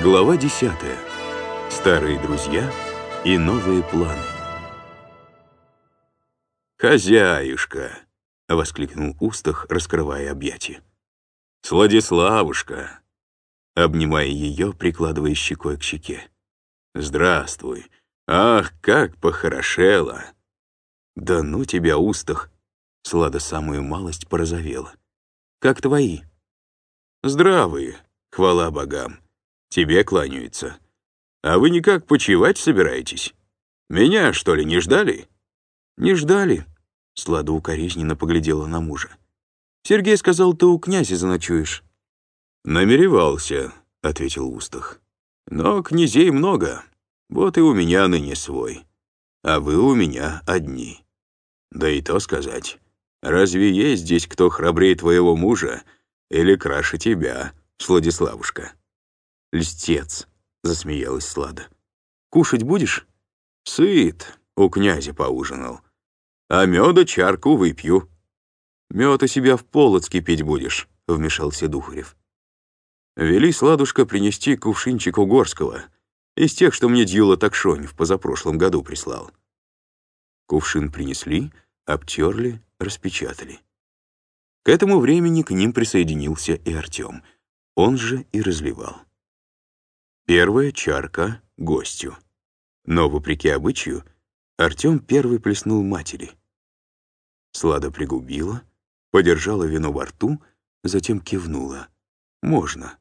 Глава 10. Старые друзья и новые планы. «Хозяюшка!» — воскликнул Устах, раскрывая объятия. «Сладиславушка!» Обнимая ее, прикладывая щекой к щеке. «Здравствуй! Ах, как похорошела!» «Да ну тебя, Устах!» Слада самую малость порозовела. «Как твои?» «Здравые, хвала богам!» Тебе кланяются. А вы никак почевать собираетесь? Меня, что ли, не ждали?» «Не ждали», — Слада укоризненно поглядела на мужа. «Сергей сказал, ты у князя заночуешь». «Намеревался», — ответил Устах. «Но князей много, вот и у меня ныне свой, а вы у меня одни. Да и то сказать, разве есть здесь кто храбрее твоего мужа или краше тебя, Сладиславушка?» «Льстец», — засмеялась Слада. «Кушать будешь?» «Сыт, у князя поужинал. А меда чарку выпью». «Мед у себя в Полоцке пить будешь», — вмешался Духарев. «Вели, Сладушка, принести кувшинчик угорского, из тех, что мне Дьюла Такшонь в позапрошлом году прислал». Кувшин принесли, обтерли, распечатали. К этому времени к ним присоединился и Артем. Он же и разливал. Первая чарка — гостю. Но, вопреки обычаю, Артем первый плеснул матери. Слада пригубила, подержала вино во рту, затем кивнула. «Можно».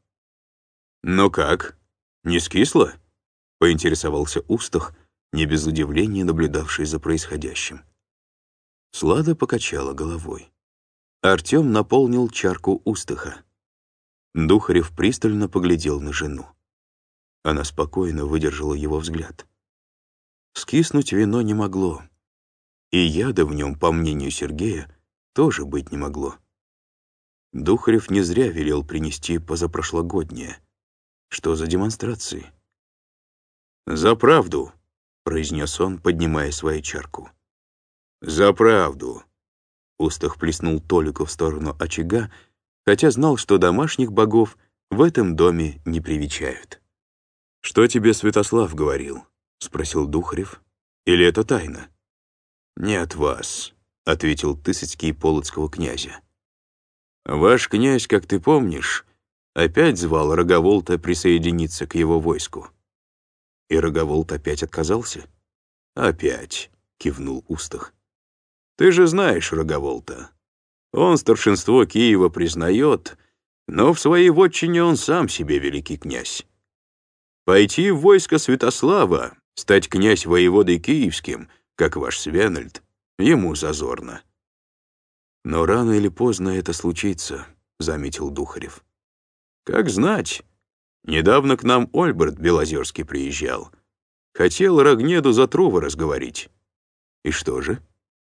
«Но как? Не скисло?» — поинтересовался Устах, не без удивления наблюдавший за происходящим. Слада покачала головой. Артем наполнил чарку Устаха. Духарев пристально поглядел на жену. Она спокойно выдержала его взгляд. Скиснуть вино не могло. И яда в нем, по мнению Сергея, тоже быть не могло. Духарев не зря велел принести позапрошлогоднее. Что за демонстрации? «За правду», — произнес он, поднимая свою чарку. «За правду», — Устах плеснул Толику в сторону очага, хотя знал, что домашних богов в этом доме не привечают. «Что тебе Святослав говорил?» — спросил Духарев. «Или это тайна?» «Не от вас», — ответил Тысяцкий Полоцкого князя. «Ваш князь, как ты помнишь, опять звал Роговолта присоединиться к его войску». «И Роговолт опять отказался?» «Опять», — кивнул Устах. «Ты же знаешь Роговолта. Он старшинство Киева признает, но в своей вотчине он сам себе великий князь. Пойти в войско Святослава, стать князь воеводой киевским, как ваш Свенальд, ему зазорно. Но рано или поздно это случится, — заметил Духарев. Как знать. Недавно к нам Ольберт Белозерский приезжал. Хотел Рогнеду за Трувора разговорить. И что же?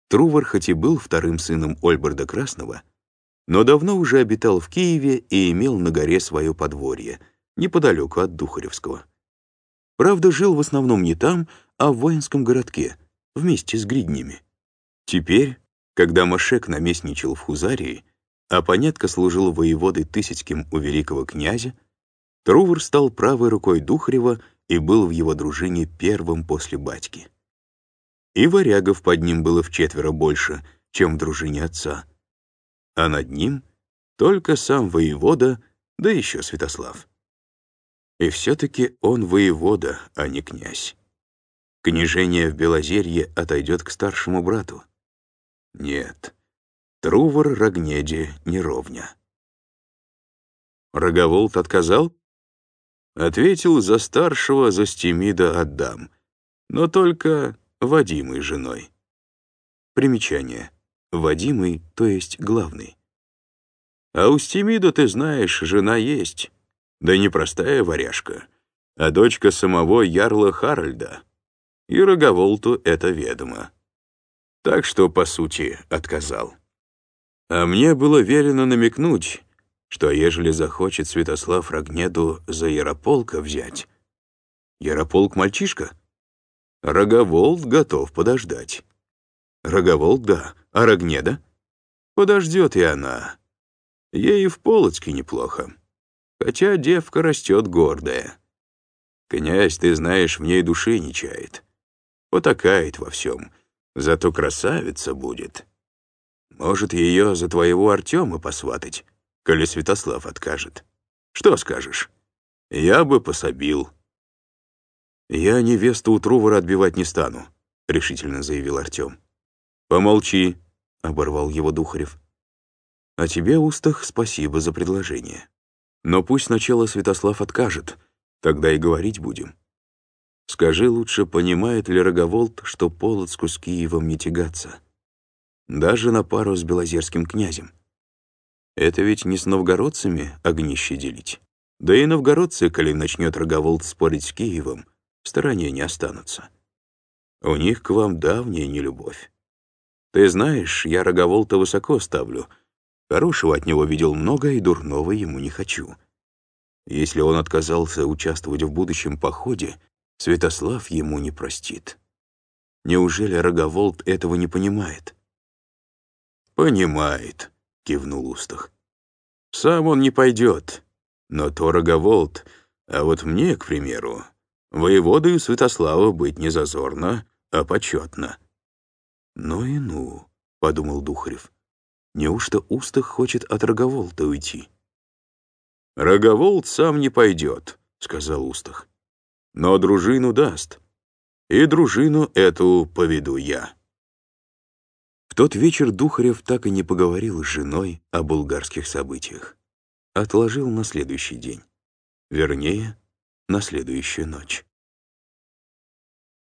Трувор хоть и был вторым сыном Ольберда Красного, но давно уже обитал в Киеве и имел на горе свое подворье, неподалеку от Духаревского. Правда, жил в основном не там, а в воинском городке, вместе с гриднями. Теперь, когда Машек наместничал в Хузарии, а Понятко служил воеводой Тысяцким у великого князя, Трувор стал правой рукой Духарева и был в его дружине первым после батьки. И варягов под ним было в четверо больше, чем в дружине отца. А над ним только сам воевода, да еще Святослав. И все-таки он воевода, а не князь. Княжение в Белозерье отойдет к старшему брату. Нет, Трувор Рогнеде не ровня. Роговолт отказал? Ответил, за старшего за Стемида отдам, но только Вадимой женой. Примечание. Вадимый, то есть главный. А у Стемида, ты знаешь, жена есть. Да не простая варяжка, а дочка самого ярла Харальда. И Роговолту это ведомо. Так что, по сути, отказал. А мне было велено намекнуть, что ежели захочет Святослав Рогнеду за Ярополка взять... Ярополк мальчишка? Роговолт готов подождать. Роговолт, да, а Рогнеда? Подождет и она. Ей в Полоцке неплохо. Хотя девка растет гордая. Князь, ты знаешь, в ней души не чает. Потакает во всем, зато красавица будет. Может, ее за твоего Артема посватать, коли Святослав откажет. Что скажешь? Я бы пособил». «Я невесту у Трувора отбивать не стану», — решительно заявил Артем. «Помолчи», — оборвал его Духарев. «А тебе, Устах, спасибо за предложение. Но пусть сначала Святослав откажет, тогда и говорить будем. Скажи лучше, понимает ли Роговолт, что Полоцку с Киевом не тягаться? Даже на пару с Белозерским князем. Это ведь не с новгородцами огнище делить. Да и новгородцы, коли начнет Роговолт спорить с Киевом, в стороне не останутся. У них к вам давняя нелюбовь. Ты знаешь, я Роговолта высоко ставлю. Хорошего от него видел много, и дурного ему не хочу. Если он отказался участвовать в будущем походе, Святослав ему не простит. Неужели Роговолт этого не понимает? «Понимает», — кивнул Устах. «Сам он не пойдет, но то Роговолт, а вот мне, к примеру, воеводою Святослава быть не зазорно, а почетно». «Ну и ну», — подумал Духарев. «Неужто Устах хочет от Роговолта уйти?» «Роговолт сам не пойдет», — сказал Устах. «Но дружину даст. И дружину эту поведу я». В тот вечер Духарев так и не поговорил с женой о булгарских событиях. Отложил на следующий день. Вернее, на следующую ночь.